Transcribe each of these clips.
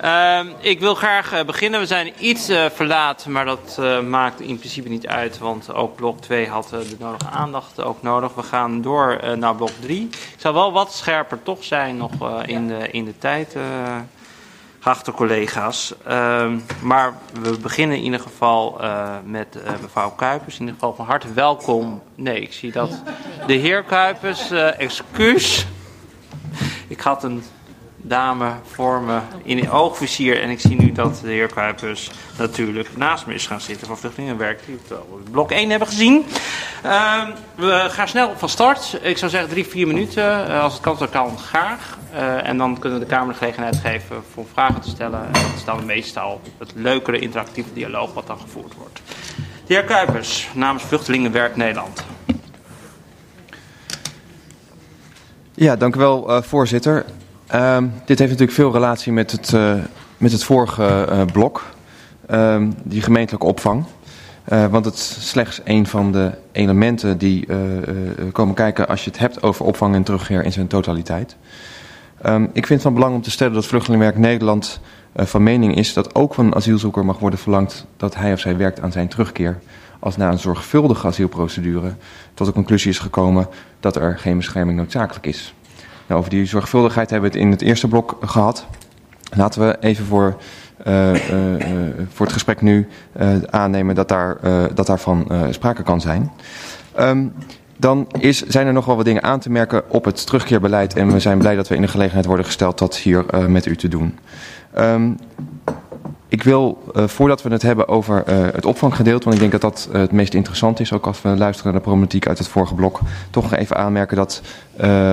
Ehm, ik wil graag eh, beginnen. We zijn iets uh, verlaat, maar dat uh, maakt in principe niet uit, want ook blok 2 had de nodige aandacht ook nodig. We gaan door naar blok 3. Ik zal wel wat scherper toch zijn nog in, de, in de tijd, geachte collega's. Ehm, maar we beginnen in ieder geval met mevrouw Kuipers. In ieder geval van harte welkom. Nee, ik zie dat de heer Kuipers, excuus. Ik had een dame voor me in oogvizier. En ik zie nu dat de heer Kuipers natuurlijk naast me is gaan zitten voor vluchtelingenwerk. Die we blok 1 hebben gezien. Uh, we gaan snel van start. Ik zou zeggen drie, vier minuten. Uh, als het kan, dan kan graag. Uh, en dan kunnen we de Kamer de gelegenheid geven voor vragen te stellen. En dat is dan meestal het leukere interactieve dialoog wat dan gevoerd wordt. De heer Kuipers, namens Vluchtelingenwerk Nederland. Ja, dank u wel, uh, voorzitter. Um, dit heeft natuurlijk veel relatie met het, uh, met het vorige uh, blok, um, die gemeentelijke opvang. Uh, want het is slechts een van de elementen die komen kijken als je het hebt over opvang en terugkeer in zijn totaliteit. Um, ik vind het van belang om te stellen dat Vluchtelingenwerk Nederland van mening is dat ook van een asielzoeker mag worden verlangd dat hij of zij werkt aan zijn terugkeer. Als na een zorgvuldige asielprocedure tot de conclusie is gekomen dat er geen bescherming noodzakelijk is. Over die zorgvuldigheid hebben we het in het eerste blok gehad. Laten we even voor, uh, uh, voor het gesprek nu aannemen dat, daar, dat daarvan sprake kan zijn. Um, dan is, zijn er nog wel wat dingen aan te merken op het terugkeerbeleid. En we zijn blij dat we in de gelegenheid worden gesteld dat hier met u te doen. Um, ik wil, uh, voordat we het hebben over uh, het opvanggedeelte, want ik denk dat dat uh, het meest interessant is, ook als we luisteren naar de problematiek uit het vorige blok, toch nog even aanmerken dat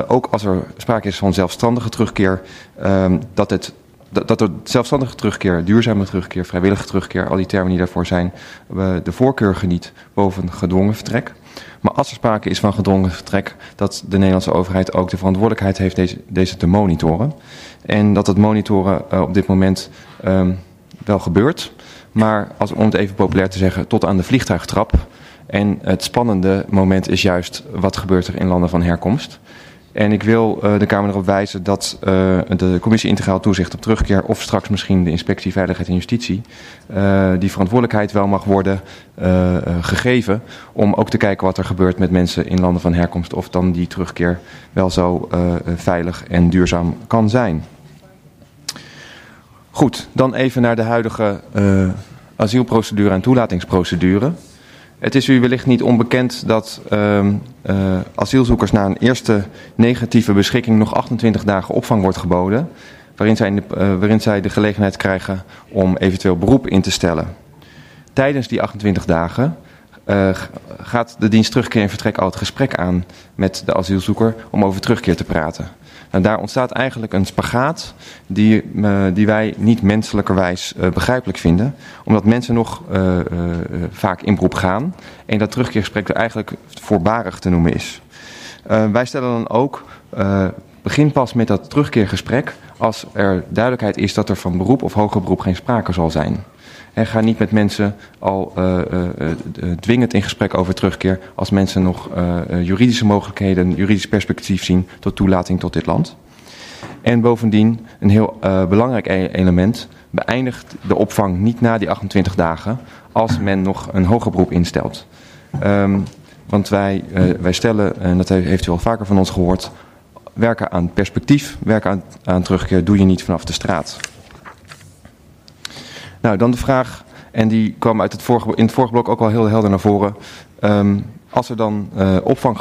ook als er sprake is van zelfstandige terugkeer, ehm, dat het dat, er zelfstandige terugkeer, duurzame terugkeer, vrijwillige terugkeer, al die termen die daarvoor zijn, de voorkeur geniet boven gedwongen vertrek. Maar als er sprake is van gedwongen vertrek, dat de Nederlandse overheid ook de verantwoordelijkheid heeft deze, deze te monitoren. En dat het monitoren op dit moment um, wel gebeurt. Maar als, om het even populair te zeggen, tot aan de vliegtuigtrap. En het spannende moment is juist wat gebeurt er in landen van herkomst. En ik wil uh, de Kamer erop wijzen dat uh, de Commissie Integraal Toezicht op Terugkeer of straks misschien de Inspectie Veiligheid en Justitie uh, die verantwoordelijkheid wel mag worden gegeven om ook te kijken wat er gebeurt met mensen in landen van herkomst of dan die terugkeer wel zo veilig en duurzaam kan zijn. Goed, dan even naar de huidige uh, asielprocedure en toelatingsprocedure. Het is u wellicht niet onbekend dat uh, uh, asielzoekers na een eerste negatieve beschikking nog 28 dagen opvang wordt geboden. Waarin zij, de, uh, waarin zij de gelegenheid krijgen om eventueel beroep in te stellen. Tijdens die 28 dagen gaat de dienst terugkeer en vertrek al het gesprek aan met de asielzoeker om over terugkeer te praten. En daar ontstaat eigenlijk een spagaat die, uh, die wij niet menselijkerwijs uh, begrijpelijk vinden. Omdat mensen nog uh, vaak in beroep gaan en dat terugkeergesprek er eigenlijk voorbarig te noemen is. wij stellen dan ook, begin pas met dat terugkeergesprek als er duidelijkheid is dat er van beroep of hoger beroep geen sprake zal zijn. En ga niet met mensen al uh, uh, uh, dwingend in gesprek over terugkeer als mensen nog juridische mogelijkheden, juridisch perspectief zien tot toelating tot dit land. En bovendien, een heel belangrijk e element, beëindigt de opvang niet na die 28 dagen als men nog een hoger beroep instelt. Um, want wij, wij stellen, en dat heeft u al vaker van ons gehoord, werken aan perspectief, werken aan, aan terugkeer doe je niet vanaf de straat. Nou, dan de vraag, en die kwam uit het vorige, in het vorige blok ook al heel helder naar voren. Um, als er dan uh, opvang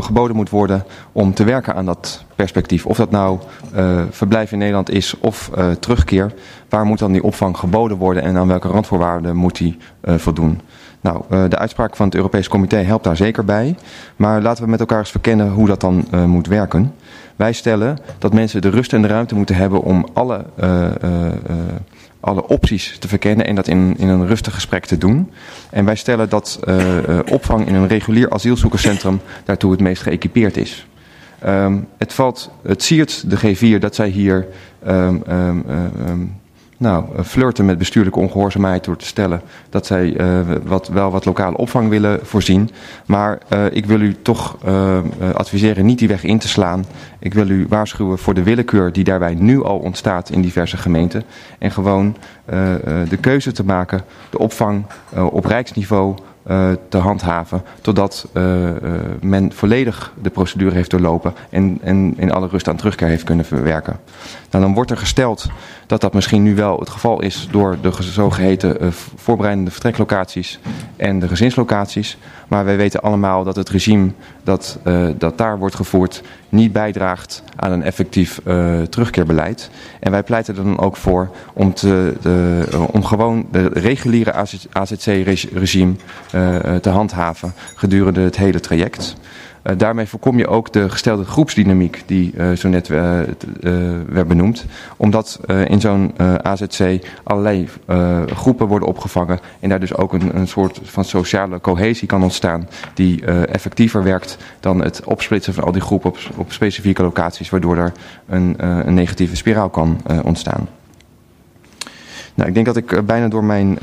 geboden moet worden om te werken aan dat perspectief, of dat nou uh, verblijf in Nederland is of uh, terugkeer, waar moet dan die opvang geboden worden en aan welke randvoorwaarden moet die voldoen? Nou, de uitspraak van het Europees Comité helpt daar zeker bij, maar laten we met elkaar eens verkennen hoe dat dan moet werken. Wij stellen dat mensen de rust en de ruimte moeten hebben om alle alle opties te verkennen en dat in, in een rustig gesprek te doen. En wij stellen dat uh, opvang in een regulier asielzoekerscentrum daartoe het meest geëquipeerd is. Um, het, valt, het siert de G4 dat zij hier um, um, nou, flirten met bestuurlijke ongehoorzaamheid door te stellen dat zij wat, wel wat lokale opvang willen voorzien. Maar ik wil u toch adviseren niet die weg in te slaan. Ik wil u waarschuwen voor de willekeur die daarbij nu al ontstaat in diverse gemeenten. En gewoon de keuze te maken, de opvang op rijksniveau te handhaven. Totdat uh, uh, men volledig de procedure heeft doorlopen en, en in alle rust aan terugkeer heeft kunnen verwerken. Nou, dan wordt er gesteld dat dat misschien nu wel het geval is door de zogeheten voorbereidende vertreklocaties en de gezinslocaties. Maar wij weten allemaal dat het regime dat, dat daar wordt gevoerd niet bijdraagt aan een effectief terugkeerbeleid. En wij pleiten er dan ook voor om, te, de, om gewoon de reguliere AZC-regime uh, te handhaven gedurende het hele traject. Uh, daarmee voorkom je ook de gestelde groepsdynamiek die uh, zo net werd benoemd. Omdat in zo'n AZC allerlei groepen worden opgevangen en daar dus ook een, een soort van sociale cohesie kan ontstaan die effectiever werkt dan het opsplitsen van al die groepen op, op specifieke locaties waardoor er een, een negatieve spiraal kan ontstaan. Nou, ik denk dat ik eh, bijna door mijn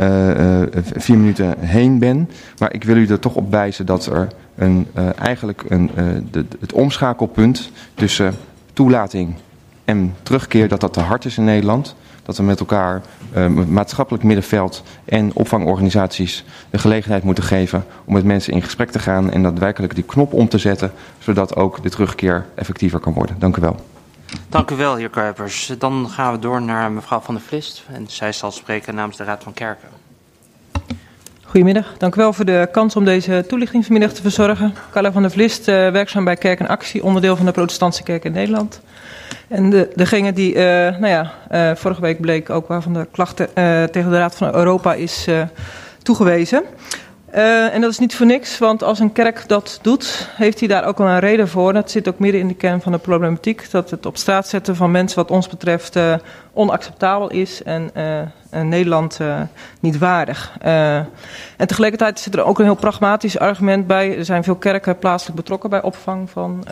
vier minuten heen ben. Maar ik wil u er toch op wijzen dat er een, uh, eigenlijk een, de, het omschakelpunt tussen toelating en terugkeer, dat dat te hard is in Nederland. Dat we met elkaar maatschappelijk middenveld en opvangorganisaties de gelegenheid moeten geven om met mensen in gesprek te gaan en daadwerkelijk die knop om te zetten, zodat ook de terugkeer effectiever kan worden. Dank u wel. Dank u wel, heer Kuipers. Dan gaan we door naar mevrouw Van der Vlist. En zij zal spreken namens de Raad van Kerken. Goedemiddag, dank u wel voor de kans om deze toelichting vanmiddag te verzorgen. Carla van der Vlist, uh, werkzaam bij Kerk en Actie, onderdeel van de Protestantse Kerk in Nederland. En de, degene die, uh, nou ja, uh, vorige week bleek ook waarvan de klachten tegen de Raad van Europa is toegewezen. Uh, en dat is niet voor niks, want als een kerk dat doet, heeft hij daar ook wel een reden voor. Dat zit ook midden in de kern van de problematiek. Dat het op straat zetten van mensen wat ons betreft uh, onacceptabel is en uh, Nederland niet waardig. en tegelijkertijd zit er ook een heel pragmatisch argument bij. Er zijn veel kerken plaatselijk betrokken bij opvang van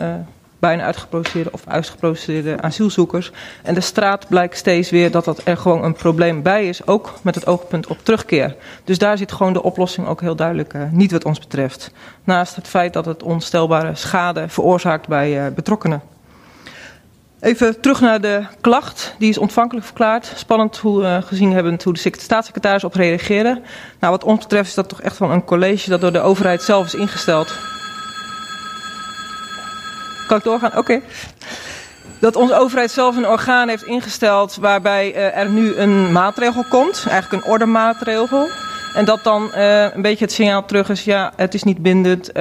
bijna uitgeprocedeerde of uitgeprocedeerde asielzoekers. En de straat blijkt steeds weer dat dat er gewoon een probleem bij is, ook met het oogpunt op terugkeer. Dus daar zit gewoon de oplossing ook heel duidelijk uh, niet wat ons betreft. Naast het feit dat het onstelbare schade veroorzaakt bij uh, betrokkenen. Even terug naar de klacht. Die is ontvankelijk verklaard. Spannend hoe, uh, gezien hebben hoe de staatssecretaris op reageerde. Nou, wat ons betreft is dat toch echt wel een college dat door de overheid zelf is ingesteld kan ik doorgaan? Oké. Dat onze overheid zelf een orgaan heeft ingesteld waarbij uh, er nu een maatregel komt. Eigenlijk een ordermaatregel. En dat dan uh, een beetje het signaal terug is, ja, het is niet bindend, uh,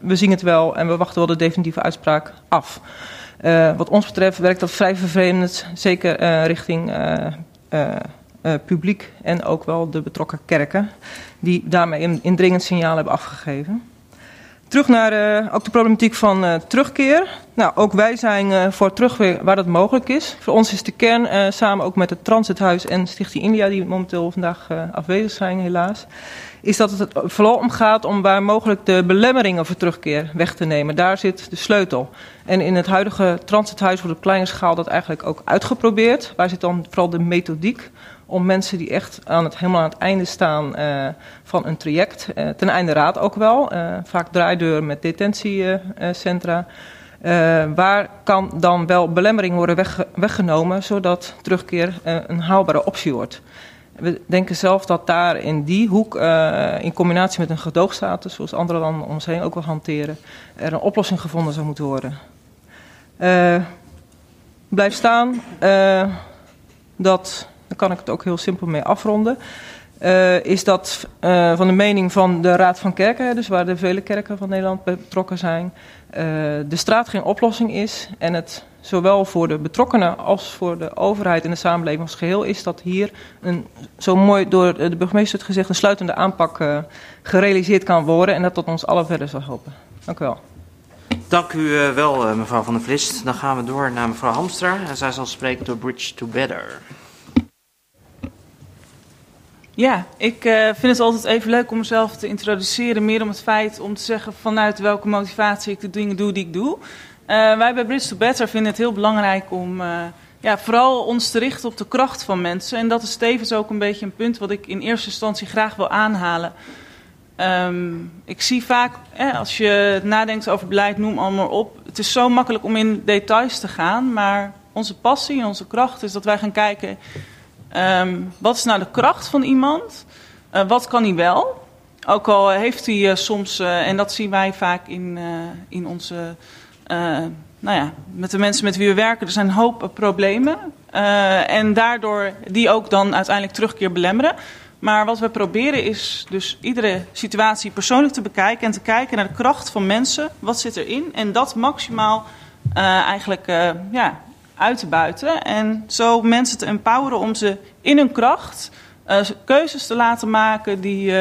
we zien het wel en we wachten wel de definitieve uitspraak af. Uh, wat ons betreft werkt dat vrij vervelend, zeker richting publiek en ook wel de betrokken kerken, die daarmee een indringend signaal hebben afgegeven. Terug naar uh, ook de problematiek van uh, terugkeer. Nou, ook wij zijn uh, voor terugkeer waar dat mogelijk is. Voor ons is de kern, samen ook met het Transithuis en Stichting India, die momenteel vandaag afwezig zijn helaas, is dat het vooral om gaat om waar mogelijk de belemmeringen voor terugkeer weg te nemen. Daar zit de sleutel. En in het huidige Transithuis wordt op kleine schaal dat eigenlijk ook uitgeprobeerd. Waar zit dan vooral de methodiek om mensen die echt aan het, helemaal aan het einde staan uh, van een traject, uh, ten einde raad ook wel, uh, vaak draaideur met detentiecentra. waar kan dan wel belemmering worden weg, weggenomen, zodat terugkeer een haalbare optie wordt? We denken zelf dat daar in die hoek, in combinatie met een gedoogstatus, zoals andere landen om ons heen ook wel hanteren, er een oplossing gevonden zou moeten worden. blijf staan dat daar kan ik het ook heel simpel mee afronden. Uh, is dat uh, van de mening van de Raad van Kerken, dus waar de vele kerken van Nederland betrokken zijn, uh, de straat geen oplossing is en het zowel voor de betrokkenen als voor de overheid en de samenleving als geheel is dat hier een, zo mooi door de burgemeester het gezegd, een sluitende aanpak gerealiseerd kan worden en dat tot ons allen verder zal helpen. Dank u wel. Dank u wel, mevrouw Van der Vlist. Dan gaan we door naar mevrouw Hamstra en zij zal spreken door Bridge to Better. Ja, ik uh, vind het altijd even leuk om mezelf te introduceren. Meer om het feit om te zeggen vanuit welke motivatie ik de dingen doe die ik doe. Uh, wij bij Bridge to Better vinden het heel belangrijk om uh, ja, vooral ons te richten op de kracht van mensen. En dat is tevens ook een beetje een punt wat ik in eerste instantie graag wil aanhalen. Ehm, ik zie vaak, als je nadenkt over beleid, noem allemaal op. Het is zo makkelijk om in details te gaan, maar onze passie en onze kracht is dat wij gaan kijken. Ehm, wat is nou de kracht van iemand? Uh, wat kan hij wel? Ook al heeft hij uh, soms, uh, en dat zien wij vaak in, in onze nou ja, met de mensen met wie we werken, er zijn een hoop problemen. En daardoor die ook dan uiteindelijk terugkeer belemmeren. Maar wat we proberen is dus iedere situatie persoonlijk te bekijken en te kijken naar de kracht van mensen. Wat zit erin? En dat maximaal eigenlijk ja, uit te buiten. En zo mensen te empoweren om ze in hun kracht keuzes te laten maken die,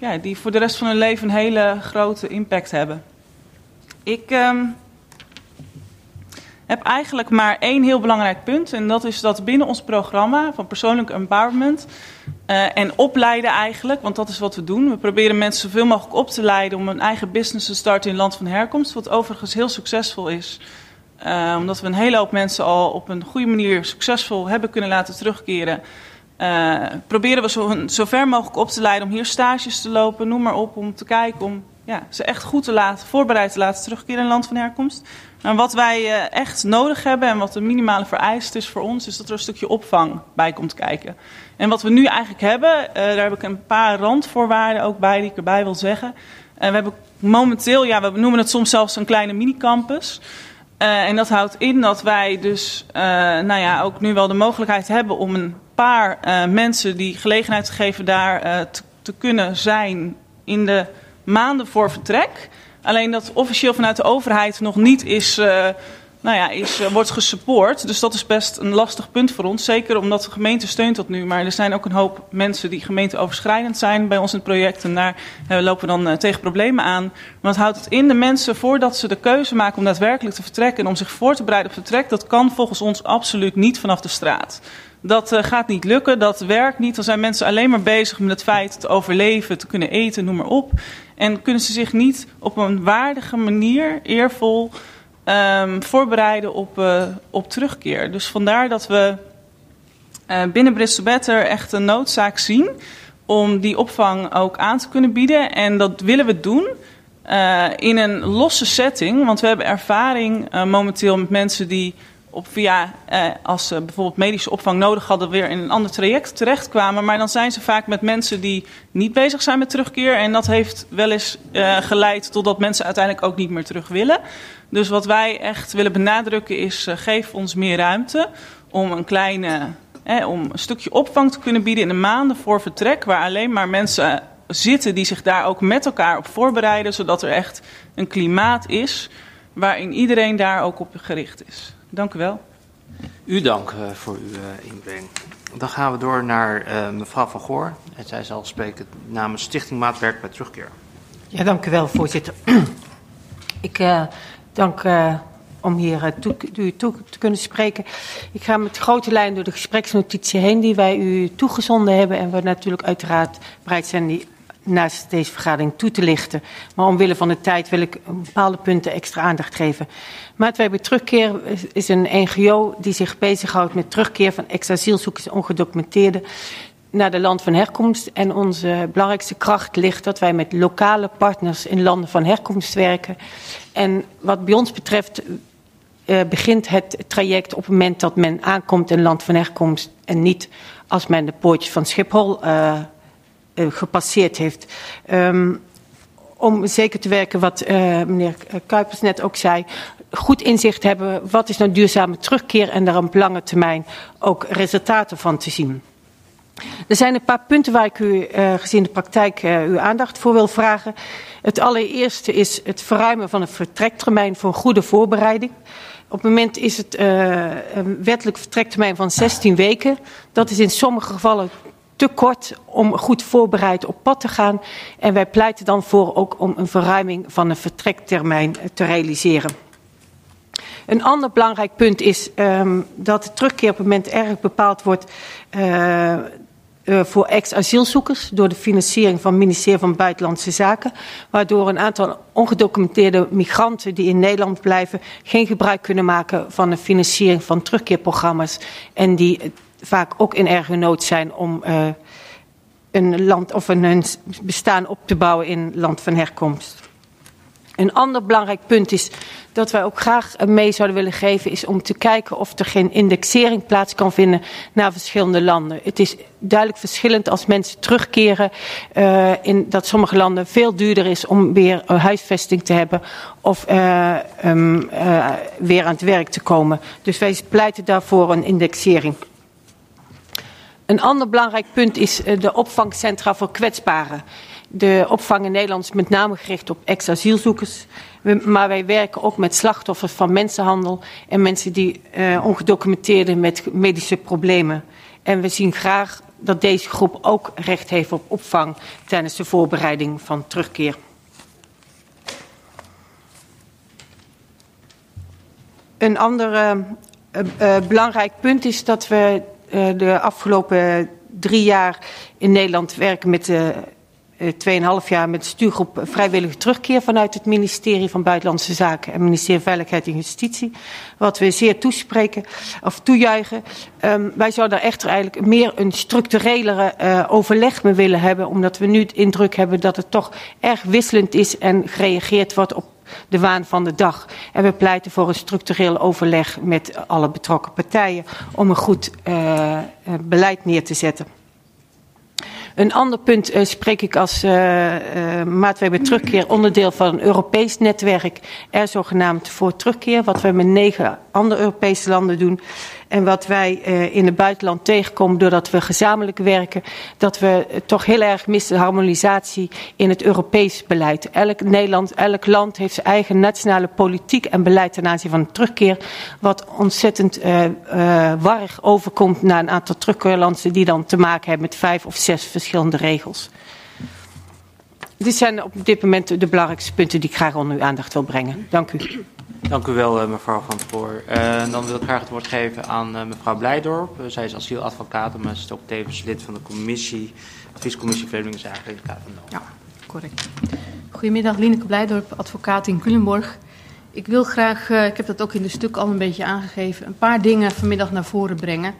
ja, die voor de rest van hun leven een hele grote impact hebben. Ik ehm, heb eigenlijk maar één heel belangrijk punt. En dat is dat binnen ons programma van persoonlijk empowerment uh, en opleiden eigenlijk, want dat is wat we doen. We proberen mensen zoveel mogelijk op te leiden om een eigen business te starten in land van herkomst. Wat overigens heel succesvol is. Uh, omdat we een hele hoop mensen al op een goede manier succesvol hebben kunnen laten terugkeren. Uh, proberen we zo, zo ver mogelijk op te leiden om hier stages te lopen, noem maar op, om te kijken om ja, ze echt goed te laten, voorbereid te laten terugkeren in land van herkomst. Maar wat wij uh, echt nodig hebben en wat de minimale vereist is voor ons, is dat er een stukje opvang bij komt kijken. En wat we nu eigenlijk hebben, uh, daar heb ik een paar randvoorwaarden ook bij die ik erbij wil zeggen. We hebben momenteel, ja, we noemen het soms zelfs een kleine minicampus. Uh, en dat houdt in dat wij dus, nou ja, ook nu wel de mogelijkheid hebben om een paar mensen die gelegenheid te geven daar te, te kunnen zijn in de maanden voor vertrek. Alleen dat officieel vanuit de overheid nog niet is, uh, nou ja, is, uh, wordt gesupport. Dus dat is best een lastig punt voor ons. Zeker omdat de gemeente steunt dat nu. Maar er zijn ook een hoop mensen die gemeenteoverschrijdend zijn bij ons in het project. En daar uh, lopen we dan tegen problemen aan. Het houdt het in de mensen voordat ze de keuze maken om daadwerkelijk te vertrekken. En om zich voor te bereiden op vertrek. Dat kan volgens ons absoluut niet vanaf de straat. Dat gaat niet lukken, dat werkt niet. Dan zijn mensen alleen maar bezig met het feit te overleven, te kunnen eten, noem maar op. En kunnen ze zich niet op een waardige manier, eervol, um, voorbereiden op, uh, op terugkeer. Dus vandaar dat we uh, binnen Bristol Better echt een noodzaak zien om die opvang ook aan te kunnen bieden. En dat willen we doen uh, in een losse setting. Want we hebben ervaring momenteel met mensen die op via, eh, als ze bijvoorbeeld medische opvang nodig hadden, weer in een ander traject terechtkwamen. Maar dan zijn ze vaak met mensen die niet bezig zijn met terugkeer. En dat heeft wel eens uh, geleid totdat mensen uiteindelijk ook niet meer terug willen. Dus wat wij echt willen benadrukken is, uh, geef ons meer ruimte om een kleine, eh, om een stukje opvang te kunnen bieden in de maanden voor vertrek. Waar alleen maar mensen zitten die zich daar ook met elkaar op voorbereiden. Zodat er echt een klimaat is waarin iedereen daar ook op gericht is. Dank u wel. U dank uh, voor uw uh, inbreng. Dan gaan we door naar uh, mevrouw Van Goor. En zij zal spreken namens Stichting Maatwerk bij Terugkeer. Ja, dank u wel, voorzitter. Ik dank om hier toe, u toe te kunnen spreken. Ik ga met grote lijn door de gespreksnotitie heen die wij u toegezonden hebben. En we natuurlijk uiteraard bereid zijn die naast deze vergadering toe te lichten. Maar omwille van de tijd wil ik bepaalde punten extra aandacht geven. Maatwerk bij Terugkeer is een NGO die zich bezighoudt met terugkeer van ex-asielzoekers naar de land van herkomst. En onze belangrijkste kracht ligt dat wij met lokale partners in landen van herkomst werken. En wat bij ons betreft uh, begint het traject op het moment dat men aankomt in land van herkomst en niet als men de poortjes van Schiphol uh, gepasseerd heeft. Um, om zeker te werken wat uh, meneer Kuipers net ook zei, goed inzicht hebben wat is nou duurzame terugkeer en daar op lange termijn ook resultaten van te zien. Er zijn een paar punten waar ik u uh, gezien de praktijk uw aandacht voor wil vragen. Het allereerste is het verruimen van een vertrektermijn voor goede voorbereiding. Op het moment is het een wettelijk vertrektermijn van 16 weken. Dat is in sommige gevallen te kort om goed voorbereid op pad te gaan. En wij pleiten dan voor ook om een verruiming van een vertrektermijn te realiseren. Een ander belangrijk punt is um, dat het moment erg bepaald wordt uh, uh, voor ex-asielzoekers door de financiering van het ministerie van Buitenlandse Zaken, waardoor een aantal ongedocumenteerde migranten die in Nederland blijven geen gebruik kunnen maken van de financiering van terugkeerprogramma's en die vaak ook in erge nood zijn om uh, een land of een bestaan op te bouwen in land van herkomst. Een ander belangrijk punt is dat wij ook graag mee zouden willen geven, is om te kijken of er geen indexering plaats kan vinden naar verschillende landen. Het is duidelijk verschillend als mensen terugkeren uh, in dat sommige landen veel duurder is om weer huisvesting te hebben of um, uh, weer aan het werk te komen. Dus wij pleiten daarvoor een indexering. Een ander belangrijk punt is de opvangcentra voor kwetsbaren. De opvang in Nederland is met name gericht op ex-asielzoekers. Maar wij werken ook met slachtoffers van mensenhandel en mensen die uh, ongedocumenteerden met medische problemen. En we zien graag dat deze groep ook recht heeft op opvang tijdens de voorbereiding van terugkeer. Een ander uh, uh, belangrijk punt is dat we de afgelopen drie jaar in Nederland werken met de 2,5 jaar met stuurgroep vrijwillige terugkeer vanuit het ministerie van Buitenlandse Zaken en ministerie van Veiligheid en Justitie. Wat we zeer toespreken of toejuichen. Um, wij zouden er echter eigenlijk meer een structurelere uh, overleg mee willen hebben, omdat we nu het indruk hebben dat het toch erg wisselend is en gereageerd wordt op de waan van de dag. En we pleiten voor een structureel overleg met alle betrokken partijen om een goed uh, beleid neer te zetten. Een ander punt uh, spreek ik als uh, uh, maatwerk terugkeer onderdeel van een Europees netwerk, er zogenaamd voor terugkeer, wat we met negen andere Europese landen doen. En wat wij uh, in het buitenland tegenkomen doordat we gezamenlijk werken, dat we uh, toch heel erg missen harmonisatie in het Europees beleid. Elk Nederland, elk land heeft zijn eigen nationale politiek en beleid ten aanzien van terugkeer, wat ontzettend uh, warrig overkomt naar een aantal terugkeerlanden die dan te maken hebben met vijf of zes verschillende regels. Dit zijn op dit moment de belangrijkste punten die ik graag onder uw aandacht wil brengen. Dank u. Dank u wel, mevrouw Van Voor. Uh, dan wil ik graag het woord geven aan uh, mevrouw Blijdorp. Zij is asieladvocaat, maar ze is ook tevens lid van de commissie, adviescommissie Vreemdelingenzaken in van Ja, correct. Goedemiddag, Lineke Blijdorp, advocaat in Culemborg. Ik wil graag, ik heb dat ook in de stuk al een beetje aangegeven, een paar dingen vanmiddag naar voren brengen.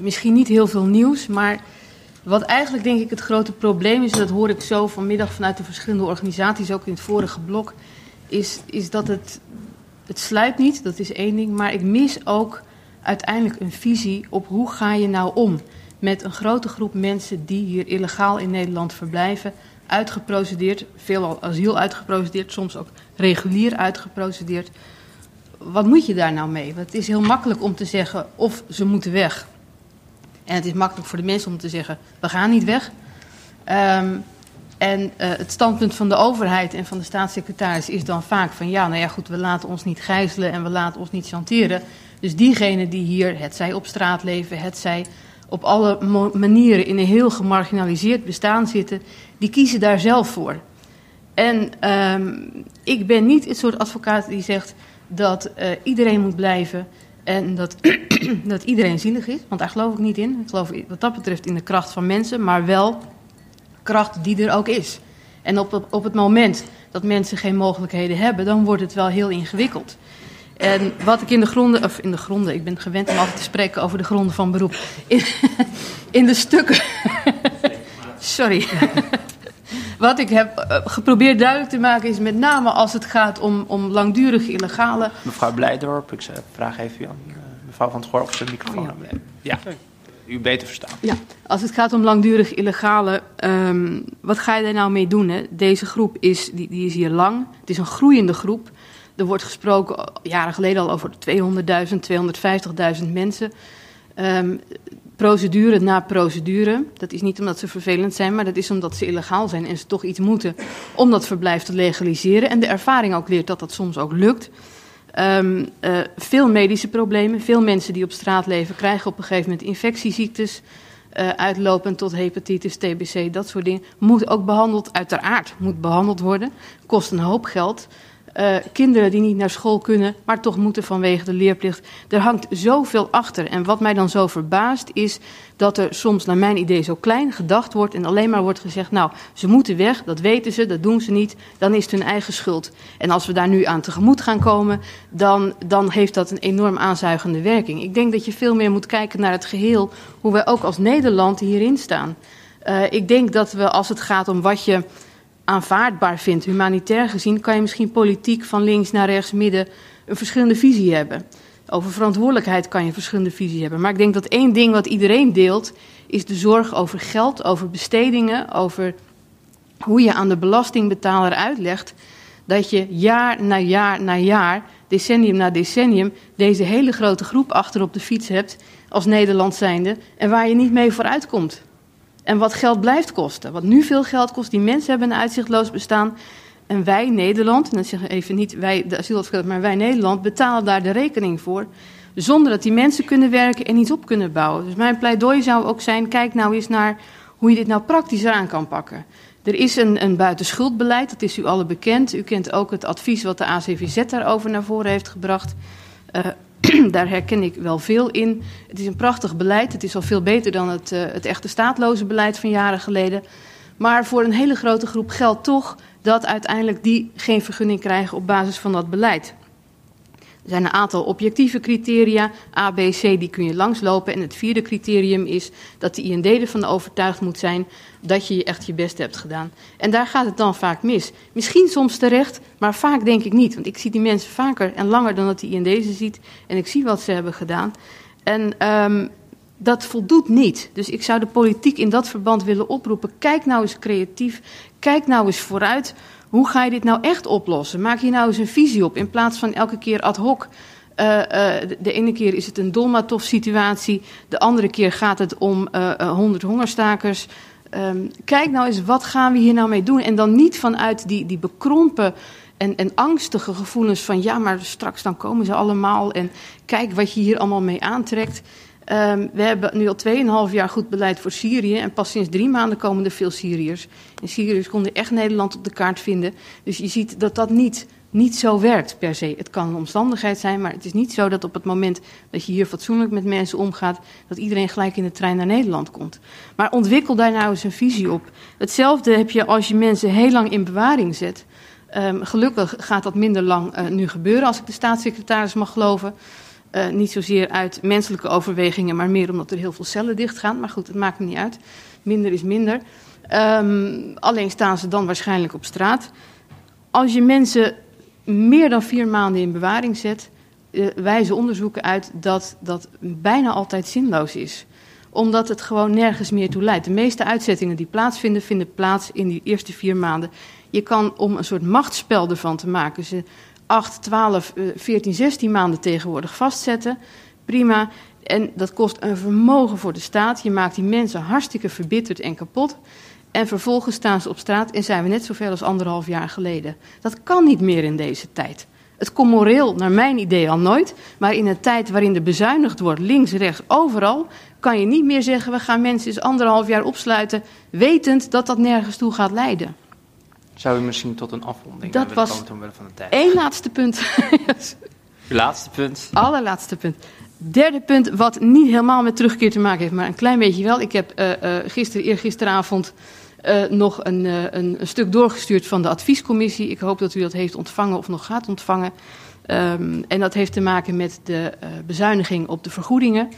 misschien niet heel veel nieuws, maar wat eigenlijk denk ik het grote probleem is, en dat hoor ik zo vanmiddag vanuit de verschillende organisaties, ook in het vorige blok, is, is dat het het sluit niet, dat is één ding. Maar ik mis ook uiteindelijk een visie op hoe ga je nou om met een grote groep mensen die hier illegaal in Nederland verblijven. Uitgeprocedeerd, veelal asiel uitgeprocedeerd, soms ook regulier uitgeprocedeerd. Wat moet je daar nou mee? Want het is heel makkelijk om te zeggen of ze moeten weg. En het is makkelijk voor de mensen om te zeggen: we gaan niet weg. Um, en uh, het standpunt van de overheid en van de staatssecretaris is dan vaak van ja, nou ja goed, we laten ons niet gijzelen en we laten ons niet chanteren. Dus diegenen die hier, het zij op straat leven, het zij op alle manieren in een heel gemarginaliseerd bestaan zitten, die kiezen daar zelf voor. En um, ik ben niet het soort advocaat die zegt dat uh, iedereen moet blijven en dat, dat iedereen zielig is, want daar geloof ik niet in. Ik geloof wat dat betreft in de kracht van mensen, maar wel kracht die er ook is. En op, op het moment dat mensen geen mogelijkheden hebben, dan wordt het wel heel ingewikkeld. En wat ik in de gronden, of in de gronden, ik ben gewend om altijd te spreken over de gronden van beroep. In, in de stukken. Sorry. Wat ik heb eh, geprobeerd duidelijk te maken is met name als het gaat om, om langdurige illegale. Mevrouw Blijdorp, ik vraag even aan mevrouw van het Goor of ze de microfoon oh, ja. ja u beter verstaan. Ja, als het gaat om langdurig illegale, um, wat ga je daar nou mee doen? Hè? Deze groep is, die, die is hier lang. Het is een groeiende groep. Er wordt gesproken jaren geleden al over 200.000, 250.000 mensen. Um, procedure na procedure. Dat is niet omdat ze vervelend zijn, maar dat is omdat ze illegaal zijn en ze toch iets moeten om dat verblijf te legaliseren. En de ervaring ook leert dat dat soms ook lukt. Um, uh, veel medische problemen. Veel mensen die op straat leven krijgen op een gegeven moment infectieziektes. Uh, uitlopend tot hepatitis, TBC, dat soort dingen. Moet ook behandeld, uiteraard moet behandeld worden. Kost een hoop geld. Uh, kinderen die niet naar school kunnen, maar toch moeten vanwege de leerplicht. Er hangt zoveel achter. En wat mij dan zo verbaast is dat er soms naar mijn idee zo klein gedacht wordt en alleen maar wordt gezegd, nou, ze moeten weg, dat weten ze, dat doen ze niet, dan is het hun eigen schuld. En als we daar nu aan tegemoet gaan komen, dan, dan heeft dat een enorm aanzuigende werking. Ik denk dat je veel meer moet kijken naar het geheel, hoe wij ook als Nederland hierin staan. Uh, ik denk dat we, als het gaat om wat je aanvaardbaar vindt, humanitair gezien, kan je misschien politiek van links naar rechts, midden een verschillende visie hebben. Over verantwoordelijkheid kan je verschillende visie hebben. Maar ik denk dat één ding wat iedereen deelt, is de zorg over geld, over bestedingen, over hoe je aan de belastingbetaler uitlegt dat je jaar na jaar na jaar, decennium na decennium, deze hele grote groep achter op de fiets hebt als Nederland zijnde en waar je niet mee vooruit komt. En wat geld blijft kosten. Wat nu veel geld kost, die mensen hebben een uitzichtloos bestaan. En wij, Nederland, en dan zeggen even niet wij, de asielzoekers, maar wij, Nederland, betalen daar de rekening voor. Zonder dat die mensen kunnen werken en iets op kunnen bouwen. Dus mijn pleidooi zou ook zijn: kijk nou eens naar hoe je dit nou praktisch aan kan pakken. Er is een, een buitenschuldbeleid, dat is u alle bekend. U kent ook het advies wat de ACVZ daarover naar voren heeft gebracht. Uh, daar herken ik wel veel in. Het is een prachtig beleid. Het is al veel beter dan het, uh, het echte staatloze beleid van jaren geleden. Maar voor een hele grote groep geldt toch dat uiteindelijk die geen vergunning krijgen op basis van dat beleid. Er zijn een aantal objectieve criteria, A, B, C, die kun je langslopen. En het vierde criterium is dat de IND ervan overtuigd moet zijn dat je echt je best hebt gedaan. En daar gaat het dan vaak mis. Misschien soms terecht, maar vaak denk ik niet. Want ik zie die mensen vaker en langer dan dat de IND ze ziet. En ik zie wat ze hebben gedaan. En um, dat voldoet niet. Dus ik zou de politiek in dat verband willen oproepen. Kijk nou eens creatief. Kijk nou eens vooruit. Hoe ga je dit nou echt oplossen? Maak je nou eens een visie op in plaats van elke keer ad hoc. Uh, uh, de, ene keer is het een Dolmatov-situatie, de andere keer gaat het om honderd uh, hongerstakers. Um, kijk nou eens, wat gaan we hier nou mee doen? En dan niet vanuit die, die bekrompen en, en angstige gevoelens van... ja, maar straks dan komen ze allemaal en kijk wat je hier allemaal mee aantrekt. Um, we hebben nu al 2,5 jaar goed beleid voor Syrië. En pas sinds drie maanden komen er veel Syriërs. En Syriërs konden echt Nederland op de kaart vinden. Dus je ziet dat dat niet, niet zo werkt per se. Het kan een omstandigheid zijn, maar het is niet zo dat op het moment dat je hier fatsoenlijk met mensen omgaat, dat iedereen gelijk in de trein naar Nederland komt. Maar ontwikkel daar nou eens een visie op. Hetzelfde heb je als je mensen heel lang in bewaring zet. Um, gelukkig gaat dat minder lang uh, nu gebeuren, als ik de staatssecretaris mag geloven. Uh, niet zozeer uit menselijke overwegingen, maar meer omdat er heel veel cellen dichtgaan. Maar goed, het maakt me niet uit. Minder is minder. Um, alleen staan ze dan waarschijnlijk op straat. Als je mensen meer dan vier maanden in bewaring zet, uh, wijzen onderzoeken uit dat dat bijna altijd zinloos is omdat het gewoon nergens meer toe leidt. De meeste uitzettingen die plaatsvinden, vinden plaats in die eerste vier maanden. Je kan om een soort machtsspel ervan te maken. Ze 8, 12, 14, 16 maanden tegenwoordig vastzetten. Prima. En dat kost een vermogen voor de staat. Je maakt die mensen hartstikke verbitterd en kapot. En vervolgens staan ze op straat en zijn we net zoveel als anderhalf jaar geleden. Dat kan niet meer in deze tijd. Het komt moreel, naar mijn idee, al nooit. Maar in een tijd waarin er bezuinigd wordt, links, rechts, overal, kan je niet meer zeggen: we gaan mensen eens anderhalf jaar opsluiten, wetend dat dat nergens toe gaat leiden. Zou u misschien tot een afronding dat willen was komen van de tijd? Eén laatste punt. Uw laatste punt. Allerlaatste punt. Derde punt, wat niet helemaal met terugkeer te maken heeft, maar een klein beetje wel. Ik heb uh, uh, gisteren, eergisteravond uh, nog een, een, een, stuk doorgestuurd van de adviescommissie. Ik hoop dat u dat heeft ontvangen of nog gaat ontvangen. Um, en dat heeft te maken met de bezuiniging op de vergoedingen.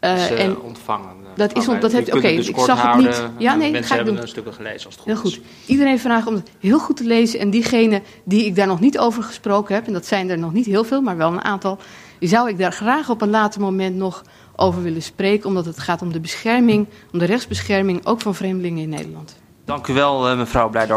Uh, dus, en ontvangen. Dat is dat heeft. Oké, okay, ik zag het niet. Ja, nee, mensen ga ik hebben doen. een stuk gelezen als het goed Heel goed. is. Iedereen vraagt om het heel goed te lezen. En diegenen die ik daar nog niet over gesproken heb, en dat zijn er nog niet heel veel, maar wel een aantal, die zou ik daar graag op een later moment nog over willen spreken, omdat het gaat om de bescherming, om de rechtsbescherming ook van vreemdelingen in Nederland. Dank u wel, mevrouw Blijdorp.